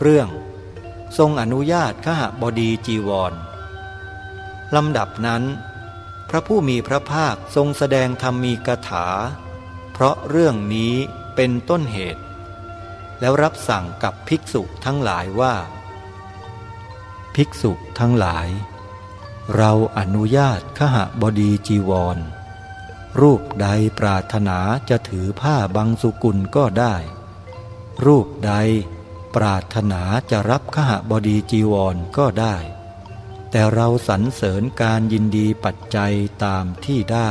เรื่อง ทรงอนุญาตขหบดีจีวรลำดับนั้น พระผู้มีพระภาคทรงแสดงธรรมีกถา เพราะเรื่องนี้เป็นต้นเหตุ แล้วรับสั่งกับภิกษุทั้งหลายว่า ภิกษุทั้งหลาย เราอนุญาตขหบดีจีวร รูปใดปรารถนาจะถือผ้าบางสุกุลก็ได้ รูปใด ปรารถนาจะรับขหบดีจีวรก็ได้ แต่เราสรรเสริญการยินดีปัจจัยตามที่ได้